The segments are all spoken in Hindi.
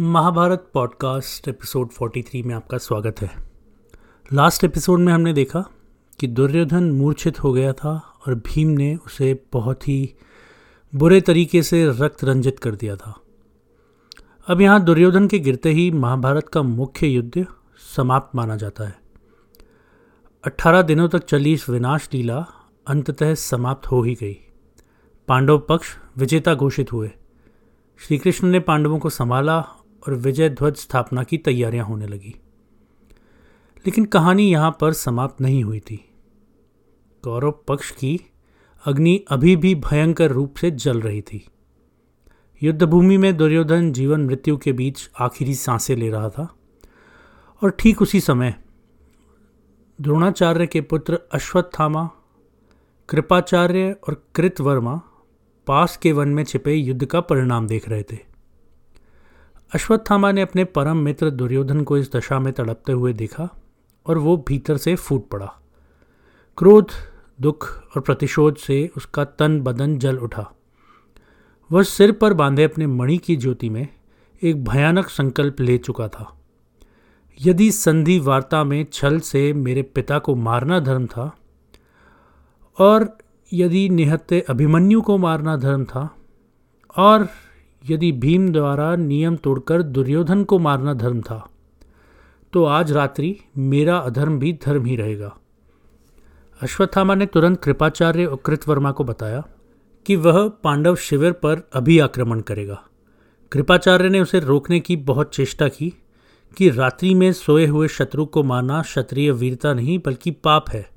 महाभारत पॉडकास्ट एपिसोड 43 में आपका स्वागत है। लास्ट एपिसोड में हमने देखा कि दुर्योधन मूर्छित हो गया था और भीम ने उसे बहुत ही बुरे तरीके से रक्त रंजित कर दिया था। अब यहाँ दुर्योधन के गिरते ही महाभारत का मुख्य युद्ध समाप्त माना जाता है। अट्ठारह दिनों तक चली इस विनाश लीला अंततः समाप्त हो ही गई। पांडव पक्ष विजेता घोषित हुए। श्री कृष्ण ने पांडवों को संभाला और विजय ध्वज स्थापना की तैयारियाँ होने लगी। लेकिन कहानी यहाँ पर समाप्त नहीं हुई थी। कौरव पक्ष की अग्नि अभी भी भयंकर रूप से जल रही थी। युद्धभूमि में दुर्योधन जीवन मृत्यु के बीच आखिरी साँसें ले रहा था। और ठीक उसी समय द्रोणाचार्य के पुत्र अश्वत्थामा, कृपाचार्य और कृतवर्मा पास के वन में छिपे युद्ध का परिणाम देख रहे थे। अश्वत्थामा ने अपने परम मित्र दुर्योधन को इस दशा में तड़पते हुए देखा और वो भीतर से फूट पड़ा। क्रोध, दुख और प्रतिशोध से उसका तन बदन जल उठा। वह सिर पर बांधे अपने मणि की ज्योति में एक भयानक संकल्प ले चुका था। यदि संधि वार्ता में छल से मेरे पिता को मारना धर्म था और यदि निहत्ते अभिमन्यु को मारना धर्म था और यदि भीम द्वारा नियम तोड़कर दुर्योधन को मारना धर्म था तो आज रात्रि मेरा अधर्म भी धर्म ही रहेगा। अश्वत्थामा ने तुरंत कृपाचार्य और कृतवर्मा को बताया कि वह पांडव शिविर पर अभी आक्रमण करेगा। कृपाचार्य ने उसे रोकने की बहुत चेष्टा की कि रात्रि में सोए हुए शत्रु को मारना क्षत्रिय वीरता नहीं, बल्कि पाप है।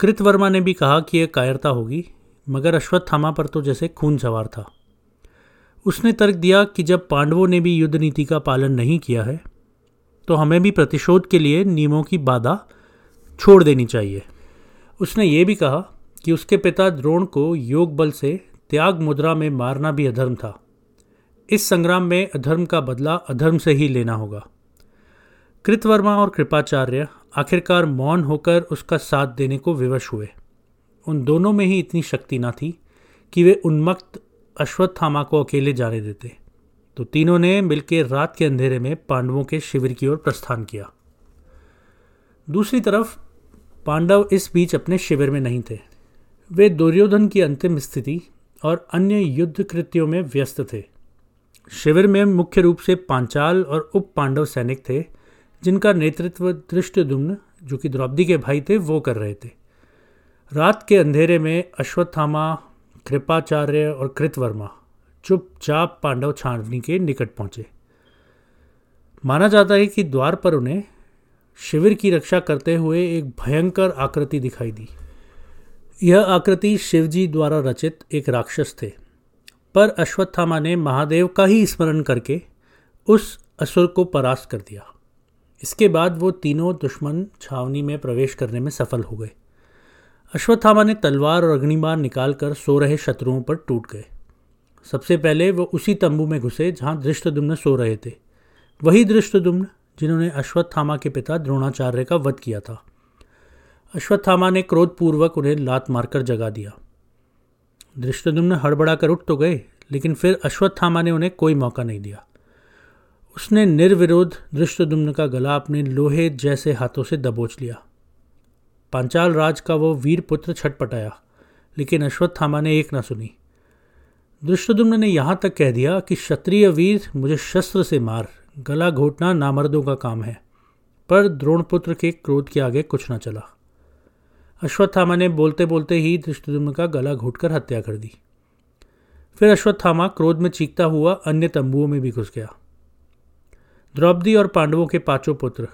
कृतवर्मा ने भी कहा कि यह कायरता होगी, मगर अश्वत्थामा पर तो जैसे खून सवार था। उसने तर्क दिया कि जब पांडवों ने भी युद्ध नीति का पालन नहीं किया है तो हमें भी प्रतिशोध के लिए नियमों की बाधा छोड़ देनी चाहिए। उसने ये भी कहा कि उसके पिता द्रोण को योग बल से त्याग मुद्रा में मारना भी अधर्म था। इस संग्राम में अधर्म का बदला अधर्म से ही लेना होगा। कृतवर्मा और कृपाचार्य आखिरकार मौन होकर उसका साथ देने को विवश हुए। उन दोनों में ही इतनी शक्ति न थी कि वे उन्मक्त अश्वत्थामा को अकेले जाने देते। तो तीनों ने मिलकर रात के अंधेरे में पांडवों के शिविर की ओर प्रस्थान किया। दूसरी तरफ़, पांडव इस बीच अपने शिविर में नहीं थे। वे दुर्योधन की अंतिम स्थिति और अन्य युद्ध कृत्यों में व्यस्त थे। शिविर में मुख्य रूप से पांचाल और उप पांडव सैनिक थे, जिनका नेतृत्व दृष्टदुम्न जो कि द्रौपदी के भाई थे, वो कर रहे थे। रात के अंधेरे में अश्वत्थामा कृपाचार्य और कृतवर्मा चुपचाप पांडव छावनी के निकट पहुँचे। माना जाता है कि द्वार पर उन्हें शिविर की रक्षा करते हुए एक भयंकर आकृति दिखाई दी। यह आकृति शिवजी द्वारा रचित एक राक्षस थे। पर अश्वत्थामा ने महादेव का ही स्मरण करके उस असुर को परास्त कर दिया। इसके बाद वो तीनों दुश्मन छावनी में प्रवेश करने में सफल हो गए। अश्वत्थामा ने तलवार और अग्निबाण निकालकर सो रहे शत्रुओं पर टूट गए। सबसे पहले वह उसी तंबू में घुसे जहाँ दृष्टदुम्न सो रहे थे। वही दृष्टदुम्न जिन्होंने अश्वत्थामा के पिता द्रोणाचार्य का वध किया था। अश्वत्थामा ने क्रोधपूर्वक उन्हें लात मारकर जगा दिया। दृष्टदुम्न हड़बड़ा कर उठ तो गए, लेकिन फिर अश्वत्थामा ने उन्हें कोई मौका नहीं दिया। उसने निर्विरोध दृष्टदुम्न का गला अपने लोहे जैसे हाथों से दबोच लिया। पांचाल राज का वो वीर पुत्र छटपटाया, लेकिन अश्वत्थामा ने एक न सुनी। दृष्टदुम्न ने यहाँ तक कह दिया कि क्षत्रिय वीर मुझे शस्त्र से मार, गला घोटना नामर्दों का काम है, पर द्रोणपुत्र के क्रोध के आगे कुछ न चला। अश्वत्थामा ने बोलते बोलते ही दृष्टदुम्न का गला घोटकर हत्या कर दी। फिर अश्वत्थामा क्रोध में चीखता हुआ अन्य तंबुओं में भी घुस गया। द्रौपदी और पांडवों के पाँचों पुत्र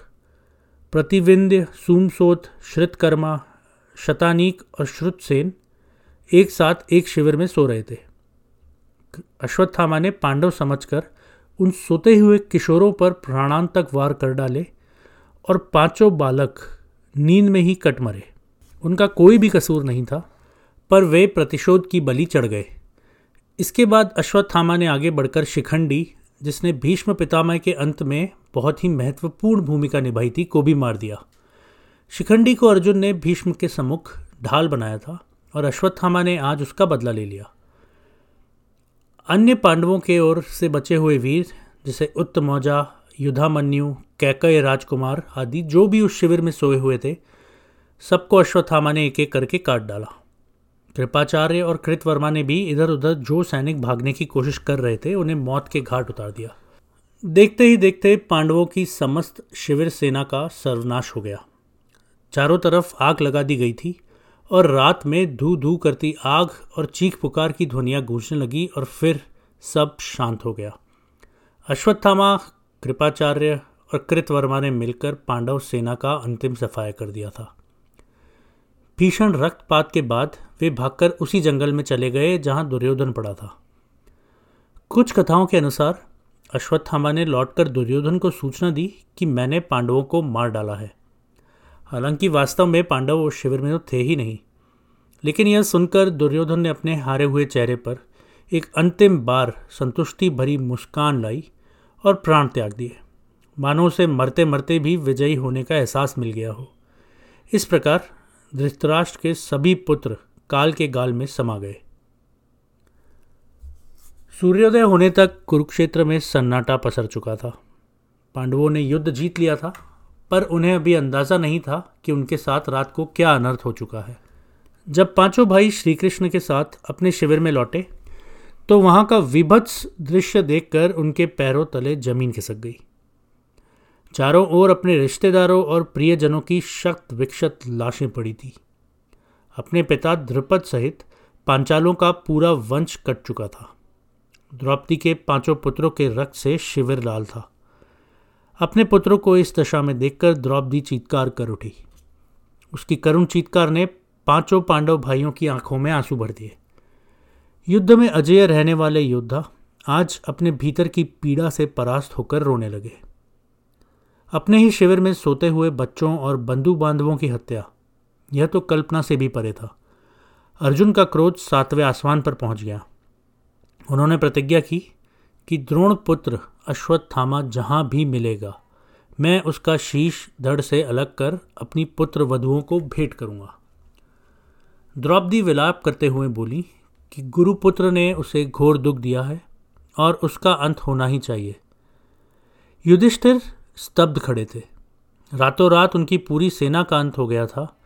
प्रतिविंध्य सूमसोत, श्रितकर्मा, शतानीक और श्रुतसेन एक साथ एक शिविर में सो रहे थे। अश्वत्थामा ने पांडव समझकर उन सोते हुए किशोरों पर प्राणांतक वार कर डाले और पाँचों बालक नींद में ही कट मरे। उनका कोई भी कसूर नहीं था, पर वे प्रतिशोध की बलि चढ़ गए। इसके बाद अश्वत्थामा ने आगे बढ़कर शिखंडी जिसने भीष्म पितामह के अंत में बहुत ही महत्वपूर्ण भूमिका निभाई थी, को भी मार दिया। शिखंडी को अर्जुन ने भीष्म के सम्मुख ढाल बनाया था और अश्वत्थामा ने आज उसका बदला ले लिया। अन्य पांडवों के ओर से बचे हुए वीर, जैसे उत्तमौजा युद्धामन्यु, कैकय राजकुमार आदि, जो भी उस शिविर में सोए हुए थे, सबको अश्वत्थामा ने एक एक करके काट डाला। कृपाचार्य और कृतवर्मा ने भी इधर उधर जो सैनिक भागने की कोशिश कर रहे थे, उन्हें मौत के घाट उतार दिया। देखते ही देखते पांडवों की समस्त शिविर सेना का सर्वनाश हो गया। चारों तरफ़ आग लगा दी गई थी और रात में धू धू करती आग और चीख पुकार की ध्वनियाँ गूंजने लगी और फिर सब शांत हो गया। अश्वत्थामा, कृपाचार्य और कृतवर्मा ने मिलकर पांडव सेना का अंतिम सफाया कर दिया था। भीषण रक्तपात के बाद वे भागकर उसी जंगल में चले गए जहाँ दुर्योधन पड़ा था। कुछ कथाओं के अनुसार अश्वत्थामा ने लौटकर दुर्योधन को सूचना दी कि मैंने पांडवों को मार डाला है। हालाँकि वास्तव में पांडव उस शिविर में तो थे ही नहीं, लेकिन यह सुनकर दुर्योधन ने अपने हारे हुए चेहरे पर एक अंतिम बार संतुष्टि भरी मुस्कान लाई और प्राण त्याग दिए। मानो उसे मरते मरते भी विजयी होने का एहसास मिल गया हो। इस प्रकार धृतराष्ट्र के सभी पुत्र काल के गाल में समा गए। सूर्योदय होने तक कुरुक्षेत्र में सन्नाटा पसर चुका था। पांडवों ने युद्ध जीत लिया था, पर उन्हें अभी अंदाज़ा नहीं था कि उनके साथ रात को क्या अनर्थ हो चुका है। जब पाँचों भाई श्री कृष्ण के साथ अपने शिविर में लौटे तो वहाँ का विभत्स दृश्य देखकर उनके पैरों तले ज़मीन खिसक गई। चारों ओर अपने रिश्तेदारों और प्रियजनों की शक्त विक्षत लाशें पड़ी थी। अपने पिता ध्रुपद सहित पांचालों का पूरा वंश कट चुका था। द्रौपदी के पाँचों पुत्रों के रक्त से शिविर लाल था। अपने पुत्रों को इस दशा में देखकर द्रौपदी चीतकार कर उठी। उसकी करुण चीतकार ने पाँचों पांडव भाइयों की आँखों में आँसू भर दिए। युद्ध में अजय रहने वाले योद्धा आज अपने भीतर की पीड़ा से परास्त होकर रोने लगे। अपने ही शिविर में सोते हुए बच्चों और बंधु बांधवों की हत्या। यह तो कल्पना से भी परे था। अर्जुन का क्रोध सातवें आसमान पर पहुँच गया। उन्होंने प्रतिज्ञा की कि द्रोण पुत्र अश्वत्थामा जहाँ भी मिलेगा, मैं उसका शीश धड़ से अलग कर अपनी पुत्र वधुओं को भेंट करूँगा। द्रौपदी विलाप करते हुए बोली कि गुरुपुत्र ने उसे घोर दुख दिया है और उसका अंत होना ही चाहिए। युधिष्ठिर स्तब्ध खड़े थे। रातों रात उनकी पूरी सेना का अंत हो गया था।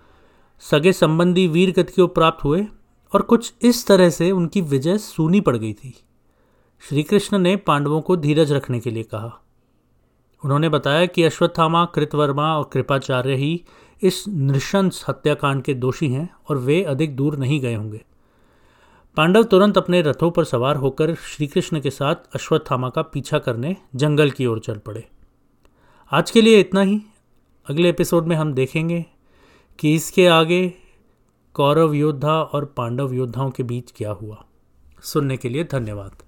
सगे संबंधी वीर गति को प्राप्त हुए और कुछ इस तरह से उनकी विजय सूनी पड़ गई थी। श्री कृष्ण ने पांडवों को धीरज रखने के लिए कहा। उन्होंने बताया कि अश्वत्थामा, कृतवर्मा और कृपाचार्य ही इस नृशंस हत्याकांड के दोषी हैं और वे अधिक दूर नहीं गए होंगे। पांडव तुरंत अपने रथों पर सवार होकर श्रीकृष्ण के साथ अश्वत्थामा का पीछा करने जंगल की ओर चल पड़े। आज के लिए इतना ही। अगले एपिसोड में हम देखेंगे कि इसके आगे कौरव योद्धा और पांडव योद्धाओं के बीच क्या हुआ। सुनने के लिए धन्यवाद।